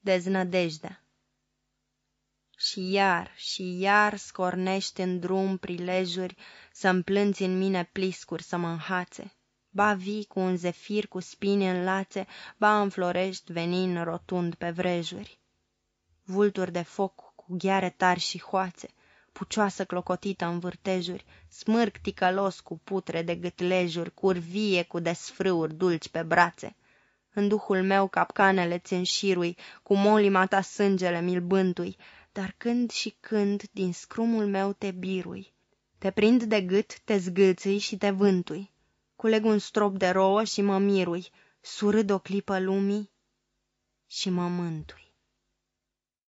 Deznădejdea Și iar și iar scornești în drum prilejuri Să-mi plânți în mine pliscuri să mă înhațe, Ba vii cu un zefir cu spini în lațe, Ba înflorești venin rotund pe vrejuri. Vulturi de foc cu gheare tari și hoațe, Pucioasă clocotită în vârtejuri, Smârg ticălos cu putre de gâtlejuri, Curvie cu desfrâuri dulci pe brațe. În duhul meu capcanele ți înșirui, Cu molima ta sângele mi-l bântui, Dar când și când din scrumul meu te birui. Te prind de gât, te zgâlțâi și te vântui. Culeg un strop de rouă și mă mirui, Surâd o clipă lumii și mă mântui.